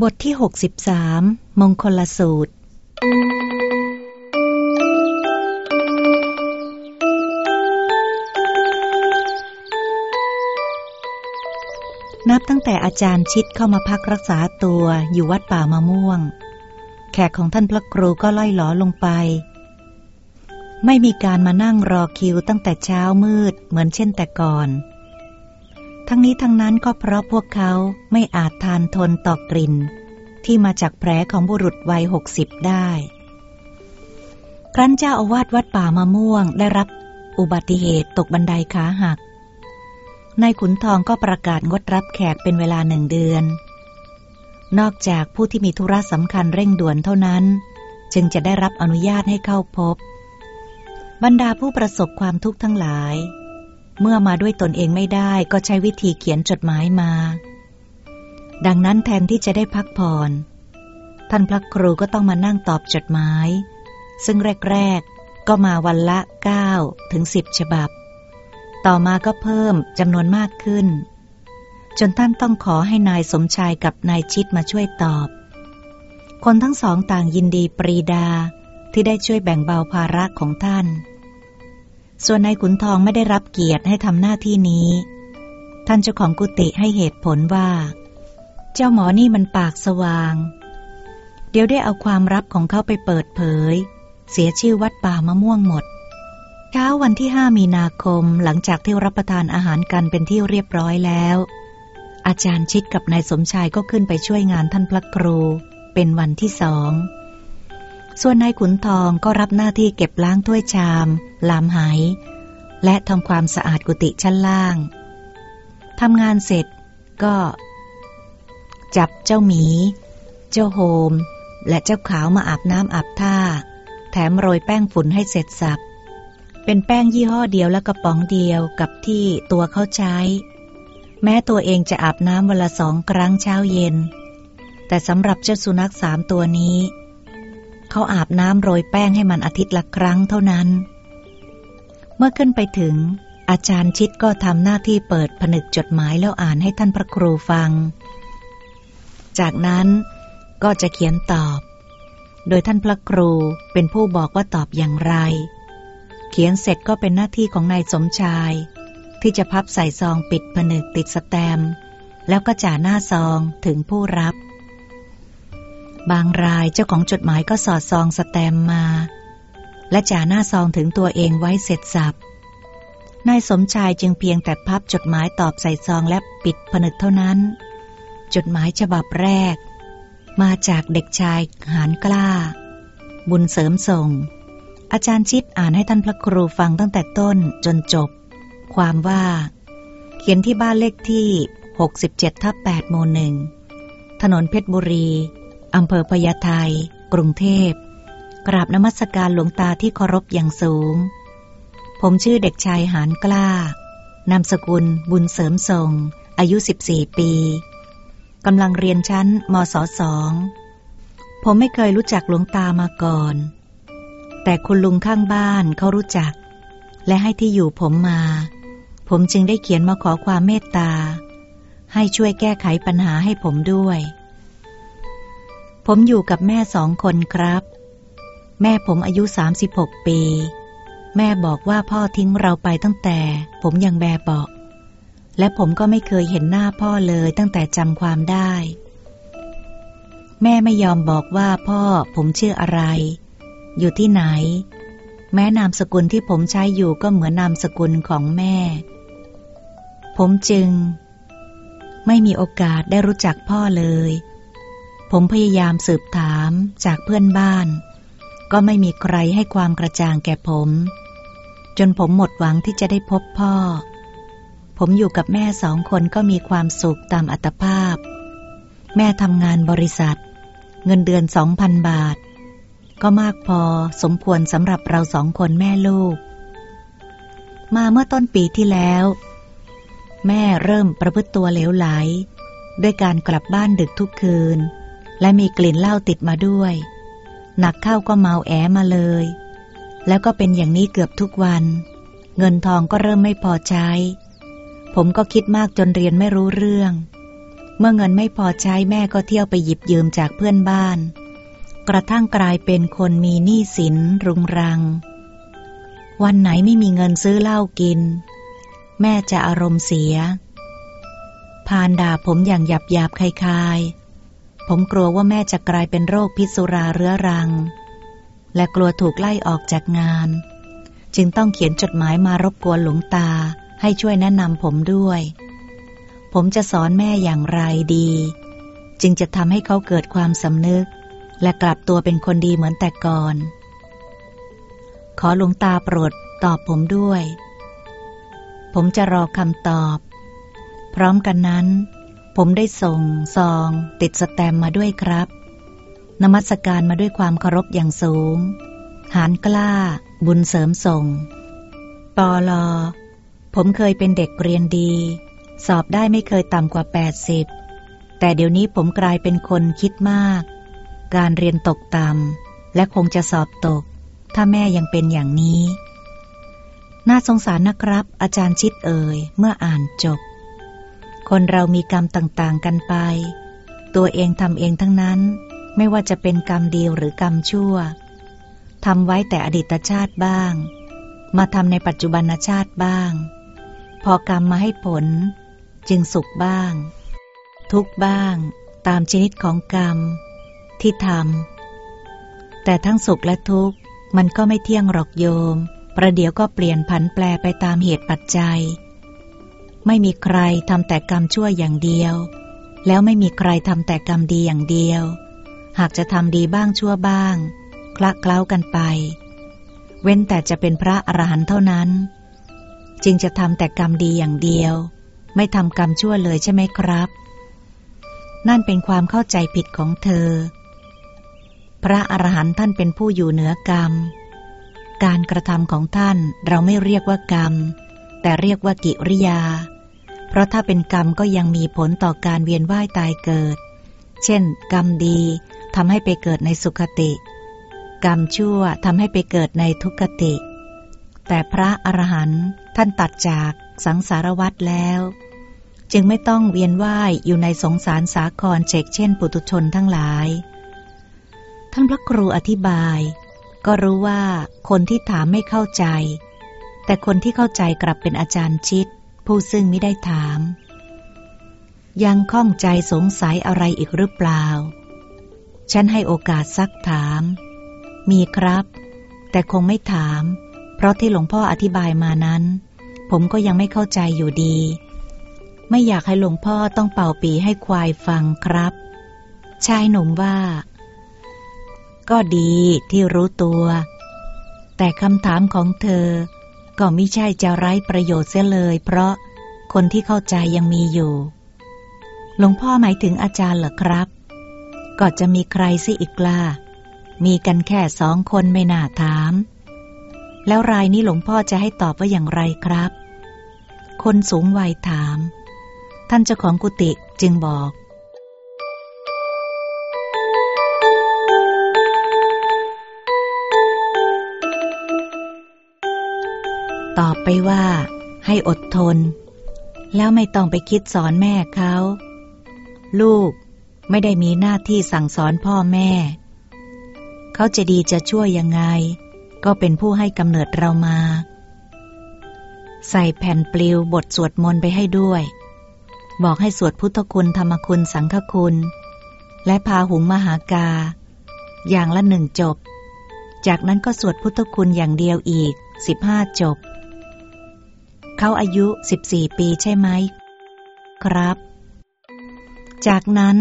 บทที่ 63 มงคลสูตร นับตั้งแต่อาจารย์ชิดเข้ามาพักรักษาตัวอยู่วัดป่ามะม่วง แขกของท่านพระครูก็ล่อยหลอลงไป ไม่มีการมานั่งรอคิวตั้งแต่เช้ามืดเหมือนเช่นแต่ก่อน ทั้งนี้ทั้งนั้นก็เพราะพวกเขาไม่อาจทานทนต่อกลิ่น ที่มาจากแผลของบุรุษวัยหกสิบได้ ครั้นเจ้าอาวาสวัดป่ามะม่วงได้รับอุบัติเหตุตกบันไดขาหัก นายขุนทองก็ประกาศงดรับแขกเป็นเวลาหนึ่งเดือน นอกจากผู้ที่มีธุระสำคัญเร่งด่วนเท่านั้น จึงจะได้รับอนุญาตให้เข้าพบ บรรดาผู้ประสบความทุกข์ทั้งหลาย เมื่อมาด้วยตนเองไม่ได้ก็ใช้วิธีเขียนจดหมายมา ดังนั้นแทนที่จะได้พักผ่อน ท่านพระครูก็ต้องมานั่งตอบจดหมาย ซึ่งแรก ๆ ก็มาวันละ 9 ถึง 10 ฉบับ ต่อมาก็เพิ่มจำนวนมากขึ้น จนท่านต้องขอให้นายสมชายกับนายชิดมาช่วยตอบ คนทั้งสองต่างยินดีปรีดาที่ได้ช่วยแบ่งเบาภาระของท่าน ส่วนนายขุนทองไม่ได้รับเกียรติให้ทำหน้าที่นี้ ท่านเจ้าของกุฏิให้เหตุผลว่า เจ้าหมอนี่มันปากสว่าง เดี๋ยวได้เอาความลับของเขาไปเปิดเผย เสียชื่อวัดป่ามะม่วงหมดเช้าวันที่ห้ามีนาคมหลังจากที่รับประทานอาหารกันเป็นที่เรียบร้อยแล้ว อาจารย์ชิดกับนายสมชายก็ขึ้นไปช่วยงานท่านพระครู เป็นวันที่สอง ส่วนนายขุนทองก็รับหน้าที่เก็บล้างถ้วยชาม ลามไหและทำความสะอาดกุฏิชั้นล่าง ทำงานเสร็จก็ จับเจ้าหมี เจ้าโฮม และเจ้าขาวมาอาบน้ำอาบท่า แถมโรยแป้งฝุ่นให้เสร็จสับ เป็นแป้งยี่ห้อเดียวและกระป๋องเดียวกับที่ตัวเขาใช้ แม้ตัวเองจะอาบน้ำวันละสองครั้งเช้าเย็น แต่สำหรับเจ้าสุนัขสามตัวนี้ เขาอาบน้ำโรยแป้งให้มันอาทิตย์ละครั้งเท่านั้น เมื่อขึ้นไปถึง อาจารย์ชิดก็ทำหน้าที่เปิดผนึกจดหมายแล้วอ่านให้ท่านพระครูฟัง จากนั้นก็จะเขียนตอบ โดยท่านพระครูเป็นผู้บอกว่าตอบอย่างไร เขียนเสร็จก็เป็นหน้าที่ของนายสมชาย ที่จะพับใส่ซองปิดผนึกติดสแตมป์แล้วก็จ่าหน้าซองถึงผู้รับ บางรายเจ้าของจดหมายก็สอดซองสแตมมา และจ่าหน้าซองถึงตัวเองไว้เสร็จสับนายสมชายจึงเพียงแต่พับจดหมายตอบใส่ซองและปิดผนึกเท่านั้น จดหมายฉบับแรก มาจากเด็กชายหานกล้า บุญเสริมส่ง อาจารย์ชิดอ่านให้ท่านพระครูฟังตั้งแต่ต้นจนจบ ความว่า เขียนที่บ้านเลขที่ 67ทับ8หมู่หนึ่งถนนเพชรบุรี อำเภอพญาไทกรุงเทพ กราบนมัสการหลวงตาที่เคารพอย่างสูง ผมชื่อเด็กชายหานกล้า นามสกุลบุญเสริมส่งอายุ 14 ปี กำลังเรียนชั้นมศสอง ผมไม่เคยรู้จักหลวงตามาก่อน แต่คุณลุงข้างบ้านเขารู้จัก และให้ที่อยู่ผมมา ผมจึงได้เขียนมาขอความเมตตา ให้ช่วยแก้ไขปัญหาให้ผมด้วย ผมอยู่กับแม่สองคนครับ แม่ผมอายุ 36 ปี แม่บอกว่าพ่อทิ้งเราไปตั้งแต่ ผมยังแบบเบาะและผมก็ไม่เคยเห็นหน้าพ่อเลยตั้งแต่จำความได้ แม่ไม่ยอมบอกว่าพ่อผมชื่ออะไร อยู่ที่ไหน แม้นามสกุลที่ผมใช้อยู่ก็เหมือนนามสกุลของแม่ ผมจึง ไม่มีโอกาสได้รู้จักพ่อเลย ผมพยายามสืบถามจากเพื่อนบ้าน ก็ไม่มีใครให้ความกระจ่างแก่ผม จนผมหมดหวังที่จะได้พบพ่อ ผมอยู่กับแม่สองคนก็มีความสุขตามอัตภาพ แม่ทำงานบริษัท เงินเดือนสองพันบาท ก็มากพอสมควรสำหรับเราสองคนแม่ลูก มาเมื่อต้นปีที่แล้ว แม่เริ่มประพฤติตัวเหลวไหล ด้วยการกลับบ้านดึกทุกคืน และมีกลิ่นเหล้าติดมาด้วย หนักเข้าก็เมาแอมาเลย แล้วก็เป็นอย่างนี้เกือบทุกวัน เงินทองก็เริ่มไม่พอใช้ ผมก็คิดมากจนเรียนไม่รู้เรื่อง เมื่อเงินไม่พอใช้แม่ก็เที่ยวไปหยิบยืมจากเพื่อนบ้าน กระทั่งกลายเป็นคนมีหนี้สินรุงรัง วันไหนไม่มีเงินซื้อเหล้ากิน แม่จะอารมณ์เสียพานด่าผมอย่างหยาบหยาบคายๆ ผมกลัวว่าแม่จะกลายเป็นโรคพิษสุราเรื้อรัง และกลัวถูกไล่ออกจากงาน จึงต้องเขียนจดหมายมารบกวนหลวงตาให้ช่วยแนะนำผมด้วย ผมจะสอนแม่อย่างไรดี จึงจะทำให้เขาเกิดความสำนึก และกลับตัวเป็นคนดีเหมือนแต่ก่อน ขอหลวงตาโปรดตอบผมด้วย ผมจะรอคำตอบ พร้อมกันนั้น ผมได้ส่งซอง ติดสแตมมาด้วยครับ นมัสการมาด้วยความเคารพอย่างสูง หานกล้า บุญเสริมส่ง ปอลอ ผมเคยเป็นเด็กเรียนดี สอบได้ไม่เคยต่ำกว่า 80 แต่เดี๋ยวนี้ผมกลายเป็นคนคิดมาก การเรียนตกต่ำและคงจะสอบตก ถ้าแม่ยังเป็นอย่างนี้ น่าสงสารนะครับ อาจารย์ชิดเอ่ยเมื่ออ่านจบ คนเรามีกรรมต่างๆกันไป ตัวเองทำเองทั้งนั้น ไม่ว่าจะเป็นกรรมดีหรือกรรมชั่วทำไว้แต่อดีตชาติบ้าง มาทำในปัจจุบันชาติบ้าง พอกรรมมาให้ผล จึงสุขบ้าง ทุกบ้าง ตามชนิดของกรรม ที่ทำแต่ทั้งสุขและทุกข์มันก็ไม่เที่ยงหรอกโยม ประเดี๋ยวก็เปลี่ยนผันแปรไปตามเหตุปัจจัย ไม่มีใครทำแต่กรรมชั่วอย่างเดียว แล้วไม่มีใครทำแต่กรรมดีอย่างเดียว หากจะทำดีบ้างชั่วบ้าง คละเคล้ากันไป เว้นแต่จะเป็นพระอรหันต์เท่านั้น จึงจะทำแต่กรรมดีอย่างเดียว ไม่ทำกรรมชั่วเลยใช่ไหมครับ นั่นเป็นความเข้าใจผิดของเธอ พระอรหันต์ท่านเป็นผู้อยู่เหนือกรรม การกระทำของท่านเราไม่เรียกว่ากรรมแต่เรียกว่ากิริยา เพราะถ้าเป็นกรรมก็ยังมีผลต่อการเวียนว่ายตายเกิด เช่น กรรมดีทำให้ไปเกิดในสุขติ กรรมชั่วทำให้ไปเกิดในทุกขติ แต่พระอรหันต์ท่านตัดจากสังสารวัตรแล้ว จึงไม่ต้องเวียนว่ายอยู่ในสงสารสาครเชกเช่น ปุตุชนทั้งหลาย ท่านพระครูอธิบาย ก็รู้ว่าคนที่ถามไม่เข้าใจ แต่คนที่เข้าใจกลับเป็นอาจารย์ชิด ผู้ซึ่งไม่ได้ถาม ยังข้องใจสงสัยอะไรอีกหรือเปล่า ฉันให้โอกาสซักถาม มีครับ แต่คงไม่ถาม เพราะที่หลวงพ่ออธิบายมานั้น ผมก็ยังไม่เข้าใจอยู่ดี ไม่อยากให้หลวงพ่อต้องเป่าปีให้ควายฟังครับชายหนุ่มว่า ก็ดีที่รู้ตัว แต่คำถามของเธอ ก็ไม่ใช่จะไร้ประโยชน์เสียเลย เพราะคนที่เข้าใจยังมีอยู่ หลวงพ่อหมายถึงอาจารย์เหรอครับ ก็จะมีใครสิอีกล่ะมีกันแค่สองคนไม่น่าถาม แล้วรายนี้หลวงพ่อจะให้ตอบว่าอย่างไรครับ คนสูงวัยถาม ท่านเจ้าของกุฏิจึงบอก ตอบไปว่าให้อดทน แล้วไม่ต้องไปคิดสอนแม่เขา ลูกไม่ได้มีหน้าที่สั่งสอนพ่อแม่ เขาจะดีจะช่วยยังไง ก็เป็นผู้ให้กำเนิดเรามา ใส่แผ่นปลิวบทสวดมนต์ไปให้ด้วย บอกให้สวดพุทธคุณธรรมคุณสังฆคุณ และพาหุงมหากา อย่างละหนึ่งจบ จากนั้นก็สวดพุทธคุณอย่างเดียวอีกสิบห้าจบ เขาอายุสิบสี่ปีใช่ไหม ครับ จากนั้น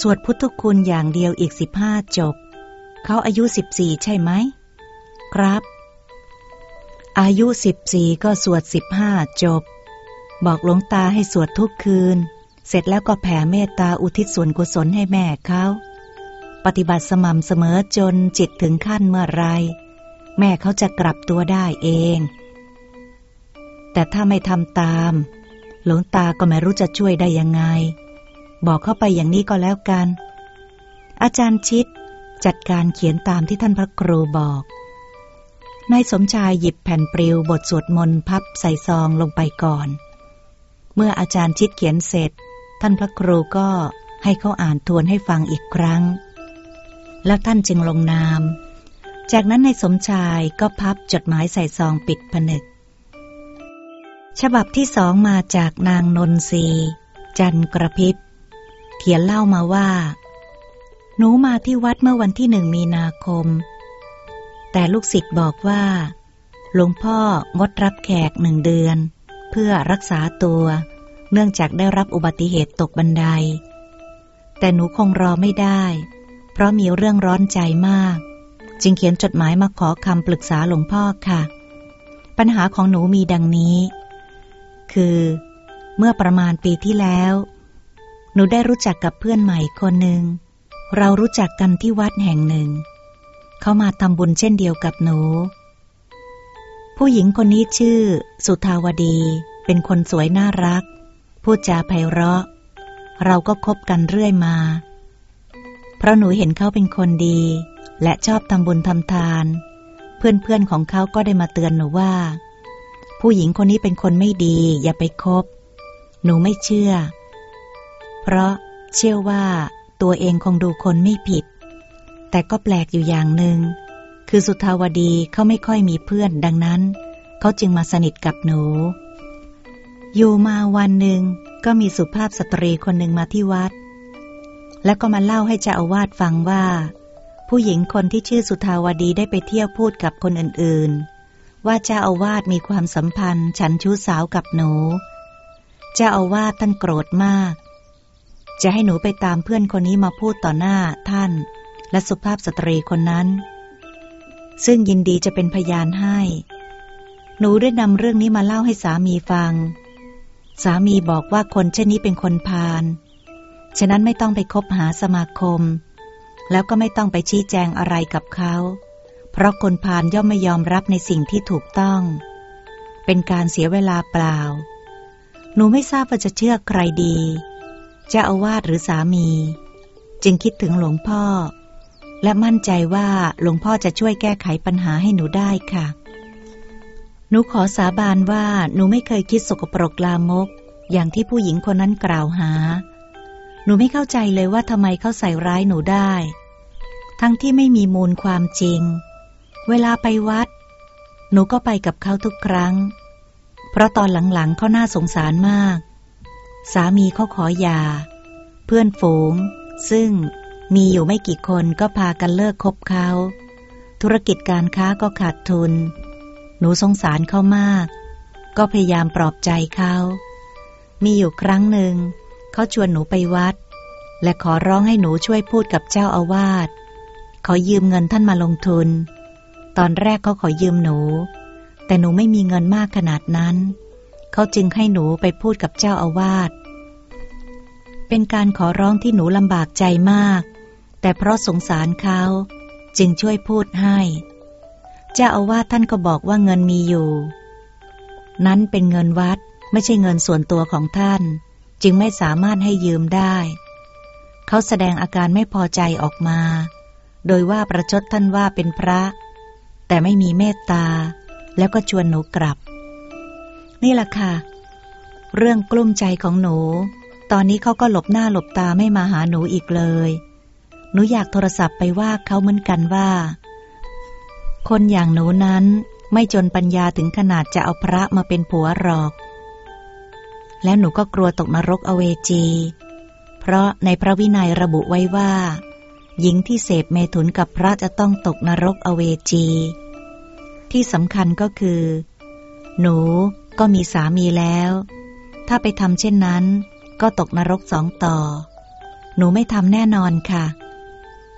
สวดพุทธคุณอย่างเดียวอีกสิบห้าจบ เขาอายุสิบสี่ใช่ไหม ครับ อายุสิบสี่ก็สวดสิบห้าจบ บอกหลวงตาให้สวดทุกคืน เสร็จแล้วก็แผ่เมตตาอุทิศส่วนกุศลให้แม่เขาปฏิบัติสม่ำเสมอจนจิตถึงขั้นเมื่อไร แม่เขาจะกลับตัวได้เอง แต่ถ้าไม่ทำตาม หลวงตาก็ไม่รู้จะช่วยได้ยังไง บอกเข้าไปอย่างนี้ก็แล้วกัน อาจารย์ชิดจัดการเขียนตามที่ท่านพระครูบอกนายสมชายหยิบแผ่นปลิวบทสวดมนต์พับใส่ซองลงไปก่อน เมื่ออาจารย์ชิดเขียนเสร็จ ท่านพระครูก็ให้เขาอ่านทวนให้ฟังอีกครั้ง แล้วท่านจึงลงนาม จากนั้นในสมชายก็พับจดหมายใส่ซองปิดผนึก ฉบับที่สองมาจากนางนนทรีจันกระพิบเขียนเล่ามาว่า หนูมาที่วัดเมื่อวันที่หนึ่งมีนาคม แต่ลูกศิษย์บอกว่า หลวงพ่องดรับแขกหนึ่งเดือน เพื่อรักษาตัว เนื่องจากได้รับอุบัติเหตุตกบันได แต่หนูคงรอไม่ได้ เพราะมีเรื่องร้อนใจมาก จึงเขียนจดหมายมาขอคำปรึกษาหลวงพ่อค่ะ ปัญหาของหนูมีดังนี้ คือ เมื่อประมาณปีที่แล้ว หนูได้รู้จักกับเพื่อนใหม่คนหนึ่ง เรารู้จักกันที่วัดแห่งหนึ่ง เขามาทำบุญเช่นเดียวกับหนู ผู้หญิงคนนี้ชื่อ สุทาวดี เป็นคนสวยน่ารัก พูดจาไพเราะ เราก็คบกันเรื่อยมา เพราะหนูเห็นเขาเป็นคนดี และชอบทำบุญทำทาน เพื่อนๆของเขาก็ได้มาเตือนหนูว่า ผู้หญิงคนนี้เป็นคนไม่ดี อย่าไปคบ หนูไม่เชื่อ เพราะเชื่อว่าตัวเองคงดูคนไม่ผิด แต่ก็แปลกอยู่อย่างหนึ่งคือสุทาวดีเขาไม่ค่อยมีเพื่อนดังนั้น เขาจึงมาสนิทกับหนู อยู่มาวันหนึ่งก็มีสุภาพสตรีคนหนึ่งมาที่วัด แล้วก็มาเล่าให้เจ้าอาวาสฟังว่า ผู้หญิงคนที่ชื่อสุทาวดีได้ไปเที่ยวพูดกับคนอื่นๆ ว่าเจ้าอาวาสมีความสัมพันธ์ ฉันชู้สาวกับหนู เจ้าอาวาสท่านโกรธมาก จะให้หนูไปตามเพื่อนคนนี้มาพูดต่อหน้าท่าน และสุภาพสตรีคนนั้น ซึ่งยินดีจะเป็นพยานให้ หนูได้นำเรื่องนี้มาเล่าให้สามีฟัง สามีบอกว่าคนเช่นนี้เป็นคนพาลฉะนั้นไม่ต้องไปคบหาสมาคม แล้วก็ไม่ต้องไปชี้แจงอะไรกับเขา เพราะคนพาลย่อมไม่ยอมรับในสิ่งที่ถูกต้อง เป็นการเสียเวลาเปล่า หนูไม่ทราบว่าจะเชื่อใครดีเจ้าอาวาสหรือสามี จึงคิดถึงหลวงพ่อ และมั่นใจว่าหลวงพ่อจะช่วยแก้ไขปัญหาให้หนูได้ค่ะ หนูขอสาบานว่าหนูไม่เคยคิดสกปรกลามก อย่างที่ผู้หญิงคนนั้นกล่าวหา หนูไม่เข้าใจเลยว่าทำไมเขาใส่ร้ายหนูได้ ทั้งที่ไม่มีมูลความจริง เวลาไปวัด หนูก็ไปกับเขาทุกครั้ง เพราะตอนหลังๆเขาน่าสงสารมาก สามีเขาขอหย่า เพื่อนฝูง ซึ่งมีอยู่ไม่กี่คนก็พากันเลิกคบเขา ธุรกิจการค้าก็ขาดทุน หนูสงสารเขามาก ก็พยายามปลอบใจเขา มีอยู่ครั้งหนึ่ง เขาชวนหนูไปวัด และขอร้องให้หนูช่วยพูดกับเจ้าอาวาสขอยืมเงินท่านมาลงทุน ตอนแรกเขาขอยืมหนู แต่หนูไม่มีเงินมากขนาดนั้น เขาจึงให้หนูไปพูดกับเจ้าอาวาส เป็นการขอร้องที่หนูลำบากใจมาก แต่เพราะสงสารเขาจึงช่วยพูดให้ เจ้าอาวาสท่านก็บอกว่าเงินมีอยู่ นั้นเป็นเงินวัดไม่ใช่เงินส่วนตัวของท่าน จึงไม่สามารถให้ยืมได้ เขาแสดงอาการไม่พอใจออกมา โดยว่าประชดท่านว่าเป็นพระ แต่ไม่มีเมตตา แล้วก็ชวนหนูกลับ นี่แหละค่ะ เรื่องกลุ้มใจของหนู ตอนนี้เขาก็หลบหน้าหลบตาไม่มาหาหนูอีกเลย หนูอยากโทรศัพท์ไปว่าเขาเหมือนกันว่า คนอย่างหนูนั้นไม่จนปัญญาถึงขนาดจะเอาพระมาเป็นผัวหรอก และหนูก็กลัวตกนรกอเวจี เพราะในพระวินัยระบุไว้ว่า หญิงที่เสพเมถุนกับพระจะต้องตกนรกอเวจี ที่สำคัญก็คือ หนูก็มีสามีแล้ว ถ้าไปทำเช่นนั้น ก็ตกนรกสองต่อ หนูไม่ทำแน่นอนค่ะ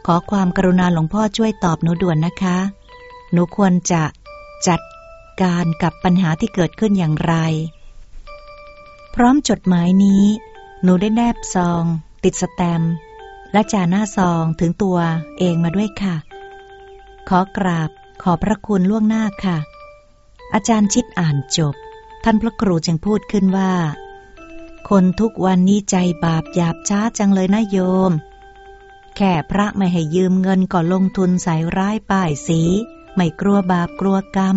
ขอความกรุณาหลวงพ่อช่วยตอบหนูด่วนนะคะ หนูควรจะจัดการกับปัญหาที่เกิดขึ้นอย่างไร พร้อมจดหมายนี้ หนูได้แนบซอง ติดสแตมป์ และจาหน้าซองถึงตัวเองมาด้วยค่ะ ขอกราบขอพระคุณล่วงหน้าค่ะ อาจารย์ชิดอ่านจบ ท่านพระครูจึงพูดขึ้นว่า คนทุกวันนี้ใจบาปหยาบช้าจังเลยนะโยม แค่พระไม่ให้ยืมเงินก่อลงทุนใส่ร้ายป้ายสี ไม่กลัวบาปกลัวกรรม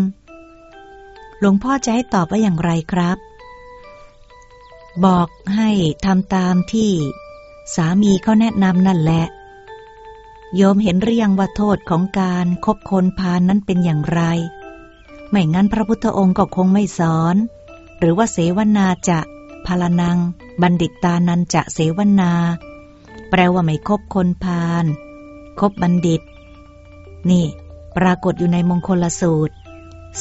หลวงพ่อจะให้ตอบว่าอย่างไรครับ บอกให้ทำตามที่ สามีเขาแนะนำนั่นแหละ โยมเห็นเรียงว่าโทษของการคบคนพาลนนั้นเป็นอย่างไร ไม่งั้นพระพุทธองค์ก็คงไม่สอน หรือว่าเสวนาจะพลนัง บัณฑิตานันจะเสวนา แปลว่าไม่คบคนพาลคบบัณฑิต นี่ ปรากฏอยู่ในมงคลสูตร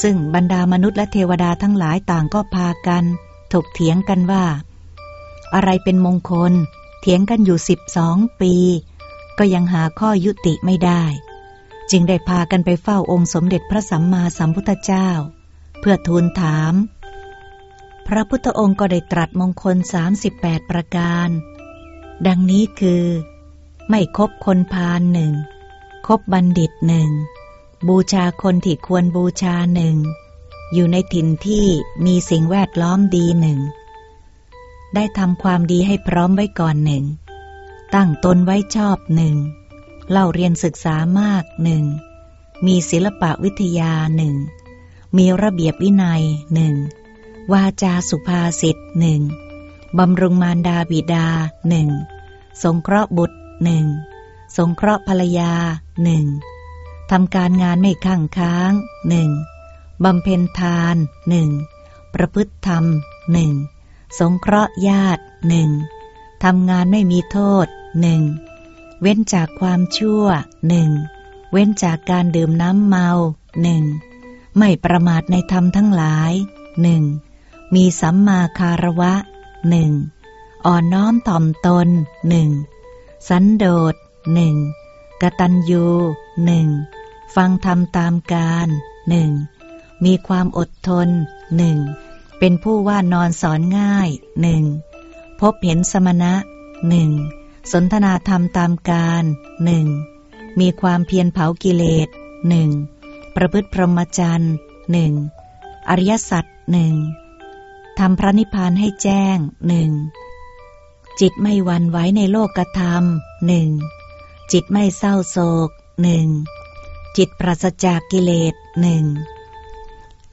ซึ่งบรรดามนุษย์และเทวดาทั้งหลายต่างก็พากัน ถกเถียงกันว่า อะไรเป็นมงคล ถียงกันอยู่สิบสองปี ก็ยังหาข้อยุติไม่ได้ จึงได้พากันไปเฝ้าองค์สมเด็จพระสัมมาสัมพุทธเจ้า เพื่อทูลถาม พระพุทธองค์ก็ได้ตรัสมงคล 38 ประการ ดังนี้คือ ไม่คบคนพาลหนึ่งคบบัณฑิตหนึ่งบูชาคนที่ควรบูชาหนึ่งอยู่ในถิ่นที่มีสิ่งแวดล้อมดีหนึ่ง ได้ทำความดีให้พร้อมไว้ก่อนหนึ่ง ตั้งตนไว้ชอบหนึ่ง เล่าเรียนศึกษามากหนึ่ง มีศิลปะวิทยาหนึ่ง มีระเบียบวินัยหนึ่ง วาจาสุภาษิตหนึ่งบำรุงมารดาบิดาหนึ่ง สงเคราะห์บุตรหนึ่ง สงเคราะห์ภรรยาหนึ่งทำการงานไม่ข้างค้างหนึ่งบำเพ็ญทานหนึ่งประพฤติธรรมหนึ่ง สงเคราะห์ญาติหนึ่งทำงานไม่มีโทษหนึ่งเว้นจากความชั่วหนึ่งเว้นจากการดื่มน้ำเมาหนึ่งไม่ประมาทในธรรมทั้งหลายหนึ่งมีสัมมาคารวะหนึ่งอ่อนน้อมถ่อมตนหนึ่งสันโดษหนึ่งกตัญญูหนึ่งฟังธรรมตามการหนึ่งมีความอดทนหนึ่ง เป็นผู้ว่านอนสอนง่ายหนึ่งพบเห็นสมณะหนึ่งสนทนาธรรมตามการหนึ่งมีความเพียรเผากิเลสหนึ่งประพฤติพรหมจรรย์หนึ่งอริยสัจหนึ่งทำพระนิพพานให้แจ้งหนึ่งจิตไม่หวันไหวในโลกกธรรมหนึ่งจิตไม่เศร้าโศกหนึ่งจิตปราศจากกิเลสหนึ่ง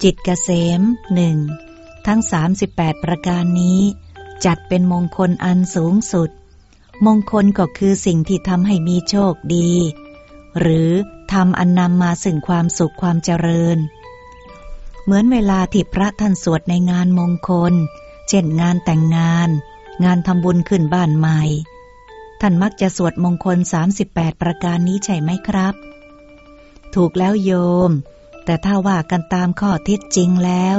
จิตเกษมหนึ่ง ทั้ง 38 ประการนี้ จัดเป็นมงคลอันสูงสุด มงคลก็คือสิ่งที่ทำให้มีโชคดี หรือทำอันนำมาสึ่งความสุขความเจริญ เหมือนเวลาที่พระท่านสวดในงานมงคล เช่นงานแต่งงาน งานทำบุญขึ้นบ้านใหม่ ท่านมักจะสวดมงคล 38 ประการนี้ใช่ไหมครับ ถูกแล้วโยม แต่ถ้าว่ากันตามข้อเท็จจริงแล้ว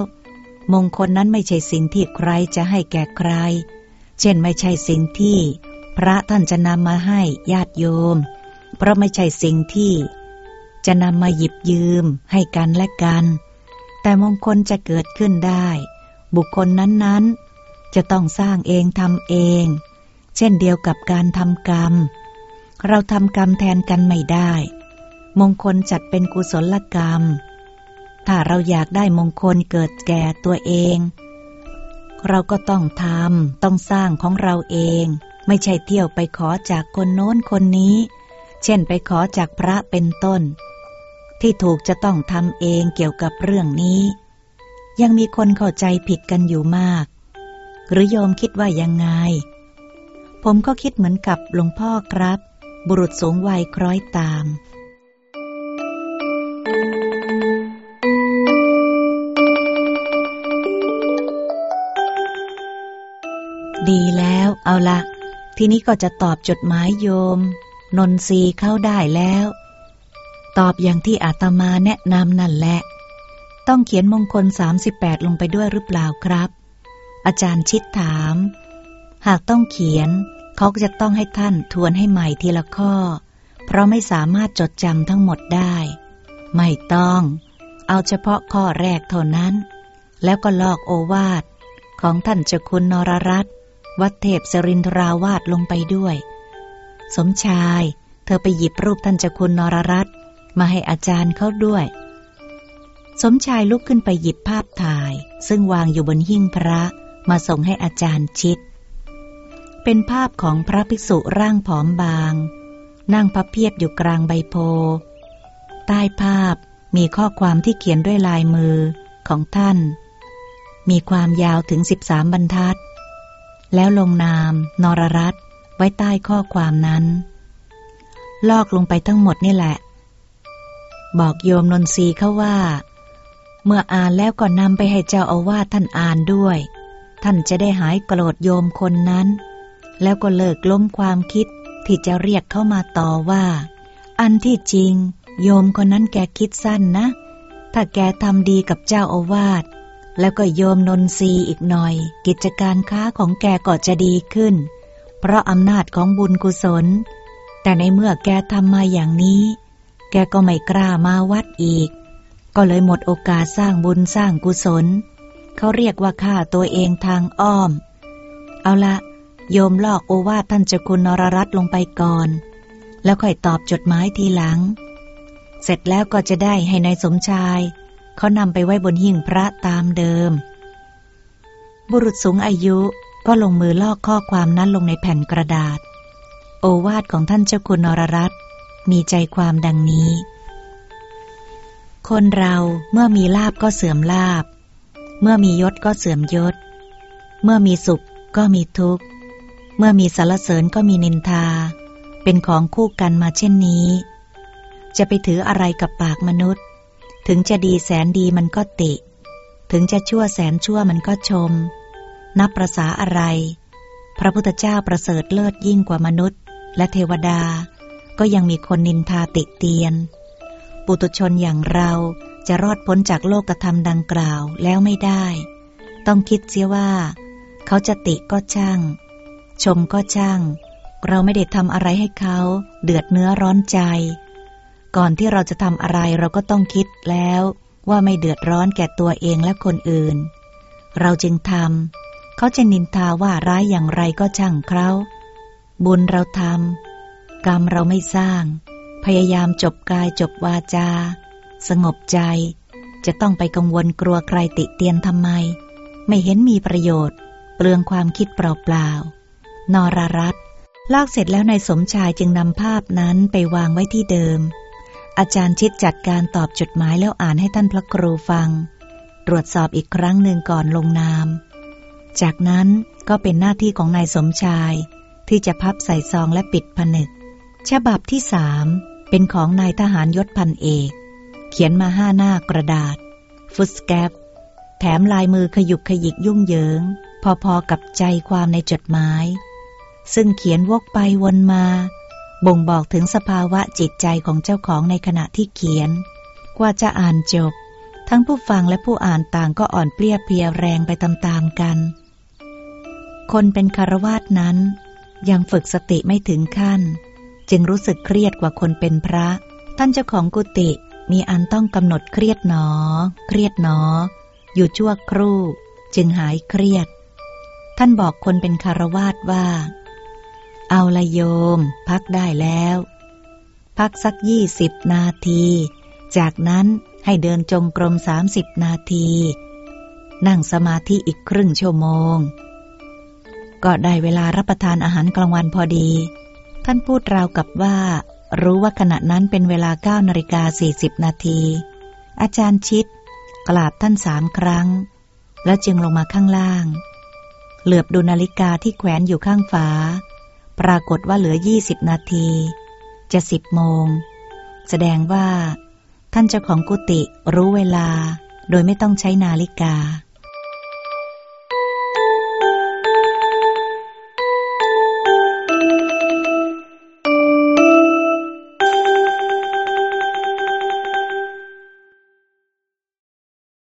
มงคลนั้นไม่ใช่สิ่งที่ใครจะให้แก่ใคร เช่นไม่ใช่สิ่งที่ พระท่านจะนำมาให้ญาติโยม เพราะไม่ใช่สิ่งที่ จะนำมาหยิบยืมให้กันและกัน แต่มงคลจะเกิดขึ้นได้ บุคคลนั้นๆ จะต้องสร้างเองทำเอง เช่นเดียวกับการทำกรรม เราทำกรรมแทนกันไม่ได้ มงคลจัดเป็นกุศลกรรม ถ้าเราอยากได้มงคลเกิดแก่ตัวเอง เราก็ต้องทำต้องสร้างของเราเอง ไม่ใช่เที่ยวไปขอจากคนโน้นคนนี้ เช่นไปขอจากพระเป็นต้น ที่ถูกจะต้องทำเองเกี่ยวกับเรื่องนี้ ยังมีคนเข้าใจผิดกันอยู่มาก หรือโยมคิดว่ายังไง ผมก็คิดเหมือนกับหลวงพ่อครับ บุรุษสูงวัยคล้อยตาม ดีแล้วเอาละทีนี้ก็จะตอบจดหมายโยม นนทรีเข้าได้แล้ว ตอบอย่างที่อาตมาแนะนำนั่นแหละ ต้องเขียนมงคล 38 ลงไปด้วยหรือเปล่าครับ อาจารย์ชิดถาม หากต้องเขียน เขาจะต้องให้ท่านทวนให้ใหม่ทีละข้อ เพราะไม่สามารถจดจำทั้งหมดได้ ไม่ต้อง เอาเฉพาะข้อแรกเท่านั้น แล้วก็ลอกโอวาทของท่านเจ้าคุณนรรัตน์ วัดเทพสรินทราวาสลงไปด้วย สมชาย เธอไปหยิบรูปท่านเจ้าคุณนรรัตน์มาให้อาจารย์เขาด้วย สมชายลุกขึ้นไปหยิบภาพถ่าย ซึ่งวางอยู่บนหิ้งพระมาส่งให้อาจารย์ชิด เป็นภาพของพระภิกษุร่างผอมบาง นั่งพับเพียบอยู่กลางใบโพ ใต้ภาพมีข้อความที่เขียนด้วยลายมือของท่าน มีความยาวถึง 13 บรรทัด แล้วลงนาม นรรัตไว้ใต้ข้อความนั้น ลอกลงไปทั้งหมดนี่แหละ บอกโยมนนทรีเขาว่า เมื่ออ่านแล้วก็นำไปให้เจ้าอาวาสท่านอ่านด้วย ท่านจะได้หายโกรธโยมคนนั้น แล้วก็เลิกล้มความคิดที่จะเรียกเข้ามาต่อว่า อันที่จริง โยมคนนั้นแกคิดสั้นนะ ถ้าแกทำดีกับเจ้าอาวาส แล้วก็โยมนนทรีอีกหน่อย กิจการค้าของแกก็จะดีขึ้น เพราะอำนาจของบุญกุศล แต่ในเมื่อแกทำมาอย่างนี้ แกก็ไม่กล้ามาวัดอีก ก็เลยหมดโอกาสสร้างบุญสร้างกุศล เขาเรียกว่าฆ่าตัวเองทางอ้อม เอาละโยมลอกโอวาทท่านเจ้าคุณนรรัตลงไปก่อน แล้วค่อยตอบจดหมายทีหลัง เสร็จแล้วก็จะได้ให้ในายสมชาย เขานำไปไว้บนหิ้งพระตามเดิม บุรุษสูงอายุก็ลงมือลอกข้อความนั้นลงในแผ่นกระดาษ โอวาทของท่านเจ้าคุณนรรัตมีใจความดังนี้ คนเราเมื่อมีลาบก็เสื่อมลาบ เมื่อมียศก็เสื่อมยศ เมื่อมีสุขก็มีทุกข์ เมื่อมีสารเสริญก็มีนินทา เป็นของคู่กันมาเช่นนี้ จะไปถืออะไรกับปากมนุษย์ ถึงจะดีแสนดีมันก็ติ ถึงจะชั่วแสนชั่วมันก็ชม นับประษาอะไร พระพุทธเจ้าประเสริฐเลิศยิ่งกว่ามนุษย์ และเทวดา ก็ยังมีคนนินทาติเตียน ปุตุชนอย่างเราจะรอดพ้นจากโลกธรรมดังกล่าวแล้วไม่ได้ ต้องคิดเสียว่า เขาจะติก็ช่าง ชมก็ช่าง เราไม่ได้ทำอะไรให้เขา เดือดเนื้อร้อนใจ ก่อนที่เราจะทำอะไรเราก็ต้องคิดแล้วว่าไม่เดือดร้อนแก่ตัวเองและคนอื่น เราจึงทำเขาจะนินทาว่าร้ายอย่างไรก็ช่างเขาบุญเราทำกรรมเราไม่สร้าง พยายามจบกายจบวาจา สงบใจ จะต้องไปกังวลกลัวใครติเตียนทำไม ไม่เห็นมีประโยชน์ เปลืองความคิดเปล่าๆนรรัตลอกเสร็จแล้วนายสมชายจึงนำภาพนั้นไปวางไว้ที่เดิม อาจารย์ชิดจัดการตอบจดหมายแล้วอ่านให้ท่านพระครูฟัง ตรวจสอบอีกครั้งหนึ่งก่อนลงนาม จากนั้นก็เป็นหน้าที่ของนายสมชาย ที่จะพับใส่ซองและปิดผนึก ฉบับที่สามเป็นของนายทหารยศพันเอก เขียนมาห้าหน้ากระดาษ ฟุตสแกปแถมลายมือขยุกขยิกยุ่งเหยิง พอๆกับใจความในจดหมาย ซึ่งเขียนวกไปวนมา บ่งบอกถึงสภาวะจิตใจของเจ้าของในขณะที่เขียน กว่าจะอ่านจบ ทั้งผู้ฟังและผู้อ่านต่างก็อ่อนเปรียเพียแรงไปตามๆกัน คนเป็นคารวาสนั้น ยังฝึกสติไม่ถึงขั้น จึงรู้สึกเครียดกว่าคนเป็นพระ ท่านเจ้าของกุฏิมีอันต้องกำหนดเครียดหนอ เครียดหนอ อยู่ชั่วครู่ จึงหายเครียด ท่านบอกคนเป็นคารวาสว่า เอาละโยม พักได้แล้ว พักสักยี่สิบนาที จากนั้นให้เดินจงกรมสามสิบนาที นั่งสมาธิอีกครึ่งชั่วโมง ก็ได้เวลารับประทานอาหารกลางวันพอดี ท่านพูดราวกับว่า รู้ว่าขณะนั้นเป็นเวลาเก้านาฬิกาสี่สิบนาที อาจารย์ชิด กราบท่านสามครั้ง แล้วจึงลงมาข้างล่าง เหลือบดูนาฬิกาที่แขวนอยู่ข้างฝา ปรากฏว่าเหลือยี่สิบนาที จะสิบโมง แสดงว่า ท่านเจ้าของกุฏิรู้เวลาโดยไม่ต้องใช้นาฬิกา